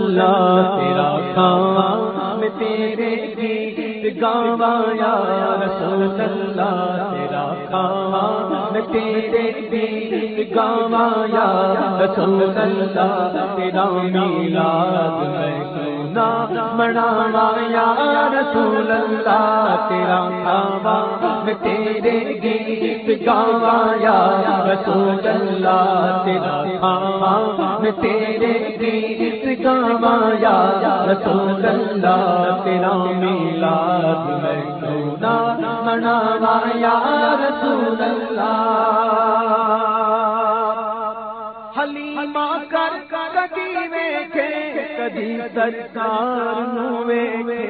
اللہ تیرا کام تیرے گیت گاوا یا رسول اللہ تیرا کام تیرے گیت گاوا یا رسول اللہ تیرا میلاد میں منا یا رسول اللہ تیرا کعبہ تیرے گیت گاوا یا رسول اللہ تیرا کعبہ تیرے گیت گاوا یا رسول اللہ تیرا میلاد میں سونا منا یا رسول اللہ۔ حلیمہ کر کدی ویکھے کدی سرکار نو ویکھے۔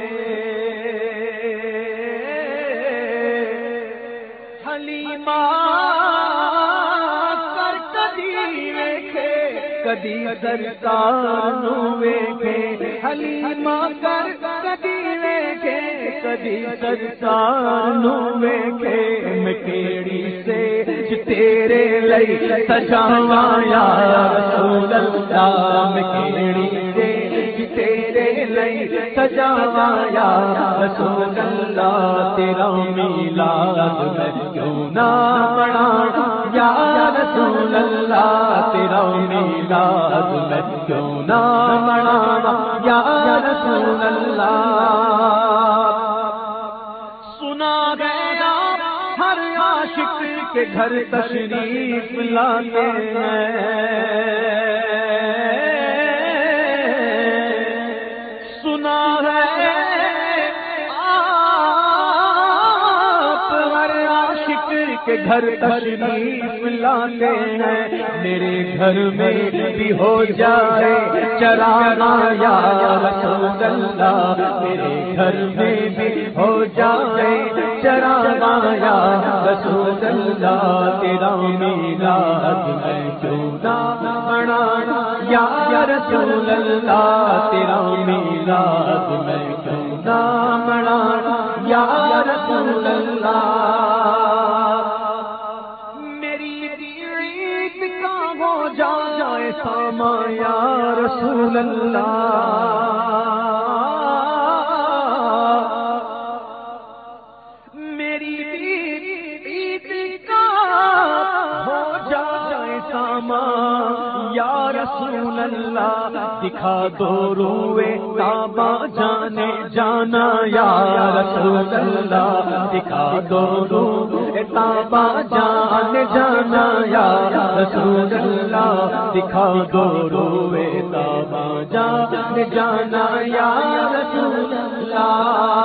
حلیمہ کدی سرکار نو ویکھے، حلیمہ کر کدی ویکھے، کدی سرکار نو ویکھے۔ میں کیڑی سے جی تیرے لئی سجاوا یا رسول اللہ۔ میں کیڑی سے جی تیرے لئی سجاوا یا رسول اللہ تیرا میلاد میں کیوں نہ بڑا یا رسول اللہ تیرا میلاد میں کیوں نہ بڑا یا رسول اللہ سنا گیا ہر عاشق کے گھر تشریف لاتے ہیں۔ سنا ہے کے گھر تشریف لاتے ہیں۔ میرے گھر میں بھی ہو جائے چرانا یا رسول اللہ۔ میرے گھر میں بھی ہو جائے چرانا یا رسول اللہ۔ تیرا میلاد میں چونا بڑا یا رسول اللہ۔ تیرا میلاد میں چونا بڑا یا رسول اللہ۔ جائے ساما یا رسول اللہ، میری عید کا ہو جائے ساما یا رسول اللہ، دکھا دو روے کعبہ جانے جانا، یا رسول اللہ، دکھا دو روے کعبہ جانے جانا یا رسول اللہ دکھا دو روے کعبہ جانے جانا یا رسول اللہ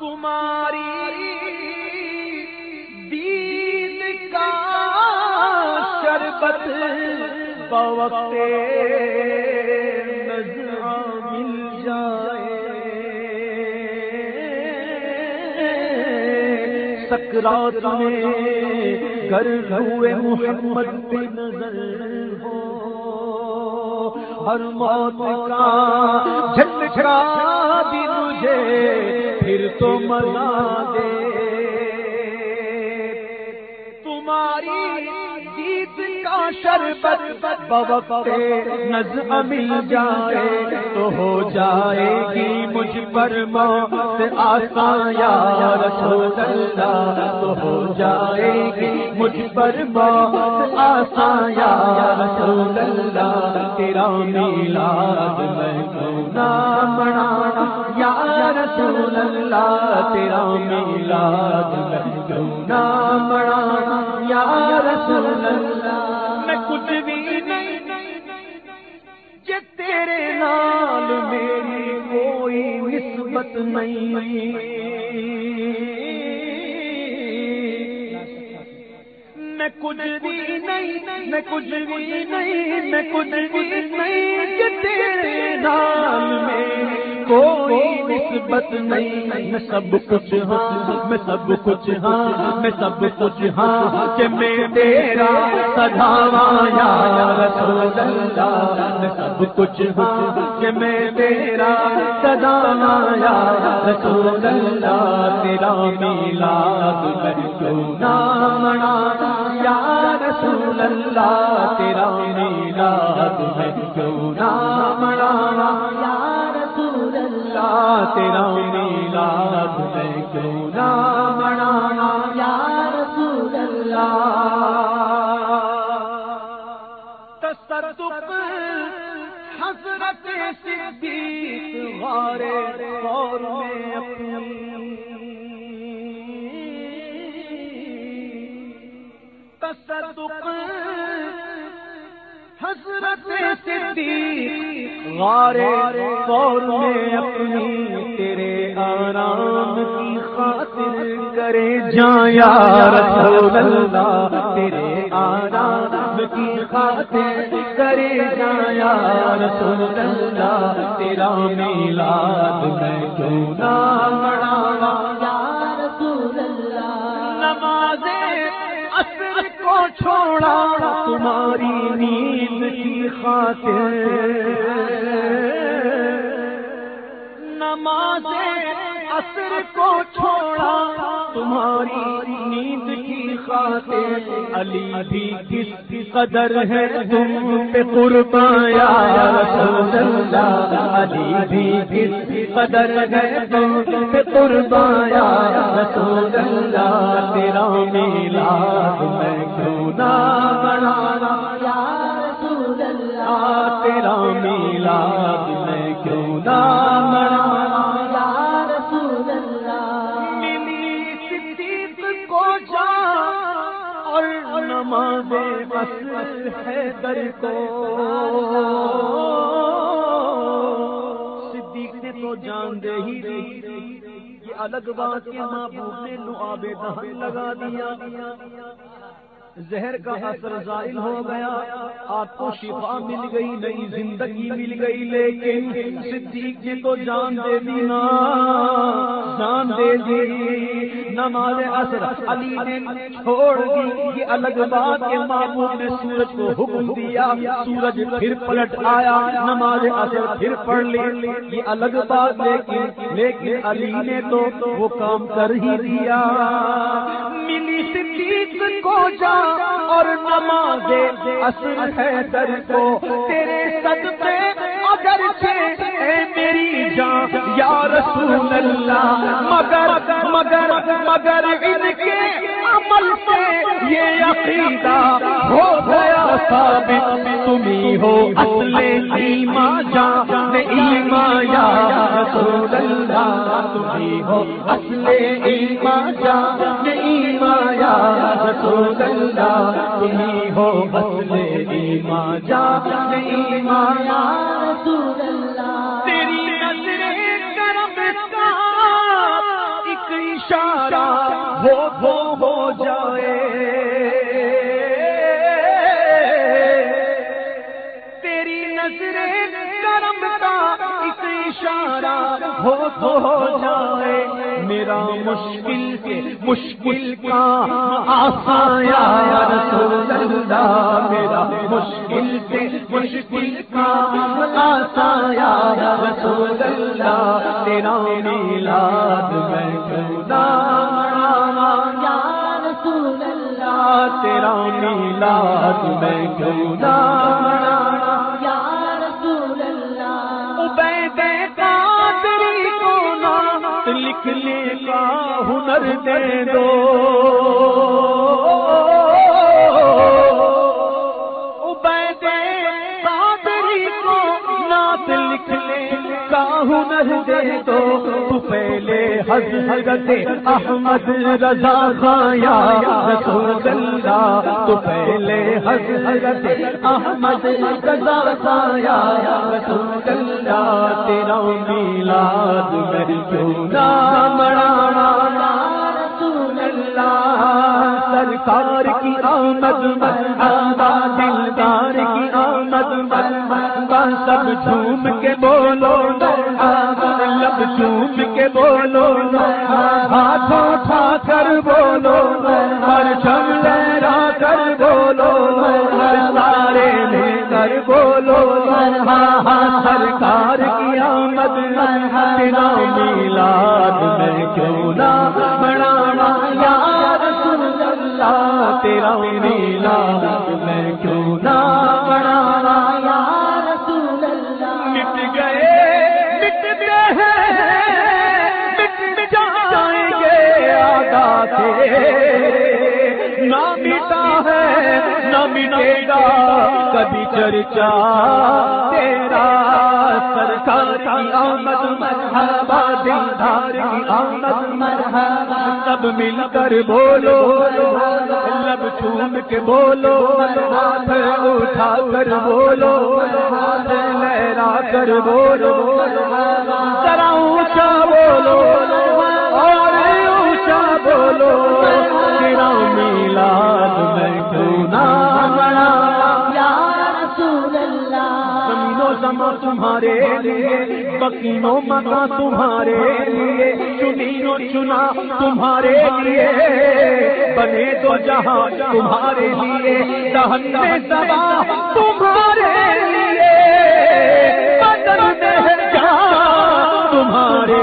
تمہاری دین کا شربت بوقت ایک رات میں گر ہوئے محمد پہ نظر ہو۔ ہر موت کا جھٹکا بھی مجھے پھر تو مزہ دے۔ شربت بوقت نظم مل جائے تو ہو جائے گی مجھ پر موت آسان، یا رسول اللہ، تو ہو جائے گی مجھ پر موت آسان، یا رسول اللہ، تیرا میلاد میں کیوں نہ منانا یا رسول اللہ، تیرا میلاد میں کیوں نہ منانا یا رسول اللہ میں کچھ بھی نہیں میں کچھ بھی نہیں میں کچھ بھی نہیں تیرے نال میری کوئی نسبت نہیں، میں سب کچھ ہاں میں سب کچھ ہاں میں سب کچھ ہاں کہ میں تیرا سدھاوا یا رسول اللہ، میں سب کچھ ہاں کہ میں تیرا سدھاوا یا رسول اللہ، تیرا میلاد میں کیوں نہ منانا یا رسول اللہ، تیرا میلاد میں کیوں نہ منانا یا تیرا میلاد میں کیوں نہ منانا یا رسول اللہ؟ تصدق حضرت صدیق اور میں اپنی۔ تصدق حضرت صدیق اور میں اپنی تیرے آرام کی خاطر کرے جایا رسول اللہ تیرے آرام کی خاطر کرے جایا رسول اللہ تیرا میلاد میں کیوں نہ چھوڑا تمہاری نیند کی خاطر۔ نماز اثر کو چھوڑا، تمہاری نیند کی خاطر علی بھی کس کی قدر ہے تم پہ قربایا رسول اللہ، علی بھی کس کی قدر ہے تم پہ قربایا رسول اللہ، تیرا میلاد میں کیوں نہ بنانا تیرا میلاد میں کیوں نہ نماز اصل ہے در کو۔ صدیق نے تو جان دے ہی دی یہ الگ بات کے محبوب نے لو آب دہن لگا دیا۔ زہر کا اثر ظاہر ہو گیا۔ آپ کو شفا مل گئی، نئی زندگی مل گئی، لیکن صدیق نے تو جان دے دی نا۔ جان دے دی۔ نماز اثر علی نے چھوڑ دی یہ الگ بات کے محبوب نے سورج کو حکم دیا، سورج پھر پلٹ آیا، نماز اثر پھر پڑھ لی، یہ الگ بات، لیکن لیکن علی نے تو وہ کام کر ہی دیا۔ ملی صدیق کو جا اور نماز اصل ہے در کو، تیرے صدقے اگر اے میری جان یا رسول اللہ مگر مگر مگر ان کے عمل سے یہ عقیدہ ہو گیا ثابت تمہیں ہو اصل ایما جان ایما یا رسول اللہ تمہیں ہو اصل ایما جان ایما یا رسول اللہ تمہیں ہو اصل ایما جان ایما یا رسول اللہ اشارہ ہو ہو ہو جائے۔ تیری نظر کرم کا ایک اشارہ ہو تو ہو جائے۔ میرا مشکل کے مشکل کا آسایا رسول اللہ، میرا مشکل مشکل کا آسایا رسول اللہ تیرا میلاد میں خدا یا رسول اللہ تیرا میلاد میں خدا یا رسول اللہ عبید قادری کو نام لکھنے کا ہنر دے دو نعت کا ہنر دے دو پہلے حضرت احمد رضا خایا، رسول اللہ۔ تو پہلے حضرت احمد رضا خایا، رسول اللہ۔ تیرا میلاد میں کیوں نہ منانا؟ رسول اللہ، سرکار کی آمد مدا دلدار کی آمد سب جھوم کے بولو لب جھوم کے بولو ہاتھ اٹھا کر بولو ہر چم لہرا کر بولو ہر سارے لے کر بولو ہاں سرکار کی آمد تیرا میلاد میں کیوں نہ بڑھانا یا رسول اللہ، تیرا میلاد کبھی چرچا، تیرا سرکار کی آمد، مرحبا دلدار کی آمد، مرحبا۔ سب مل کر بولو، لب چوم کے بولو، ہاتھ اٹھا کر بولو ہاتھ لہرا کر بولو۔ ذرا اونچا بولو، اور اونچا بولو۔ تیرا میلاد میں کیوں زمینوں تمہارے لیے، بکینوں مکا تمہارے لیے، چنینوں چنا تمہارے لیے۔ بنے تو جہاں تمہارے لیے، دہن میں سبا تمہارے لیے۔ بدل دہ جہاں تمہارے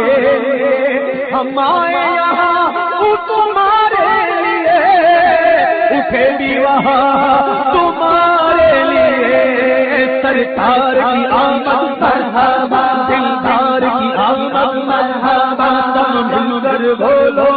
ہم آئے یہاں وہ تمہارے لیے۔ اٹھے بھی وہاں تمہارے سرکار کی آمد مرحبا دلدار کی آمد مرحبا تم مل کر بولو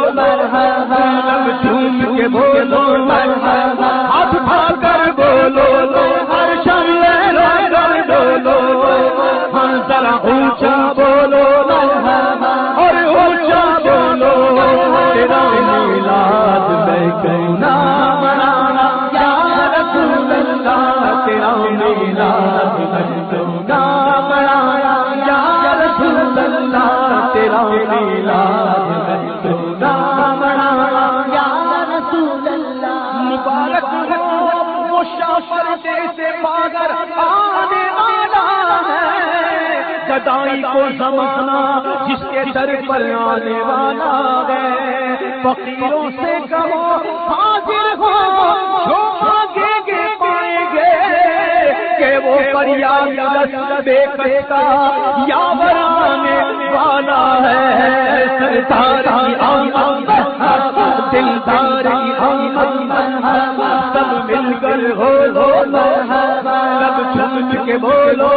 گدائی کو سمجھنا، جس کے در پر آنے والا ہے۔ فقیروں سے کہو، حاضر ہو، جو آگے کے پائیں گے کہ وہ فریاد بے کا یا آنے والا ہے۔ سرکار کی آمد دلدار کی آمد سب مل کر ہو۔ لو کے بولو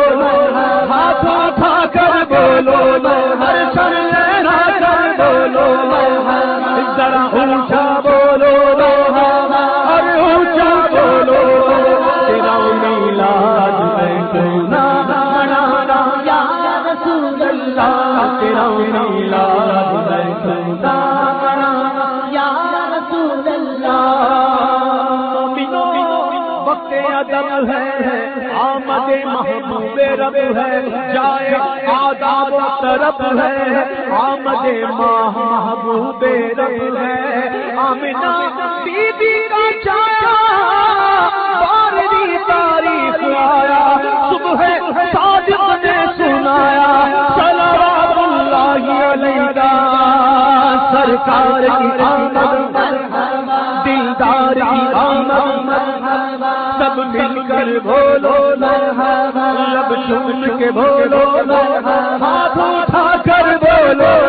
ہاتھ اٹھا کر بولو ہر سر بولو ذرا اونچا رب ہے، جائے آداب و طرف ہے، آمد ماہ محبوب رب ہے آمنا بی بی کا چایا، بارہویں تاریخ آیا، صبح صادق نے سنایا صلوات اللہ علیہ کا سرکار کی آمد، دلدار کی آمد، سب مل کر بولو لب سن کے بولو ہاتھ اٹھا کر بولو۔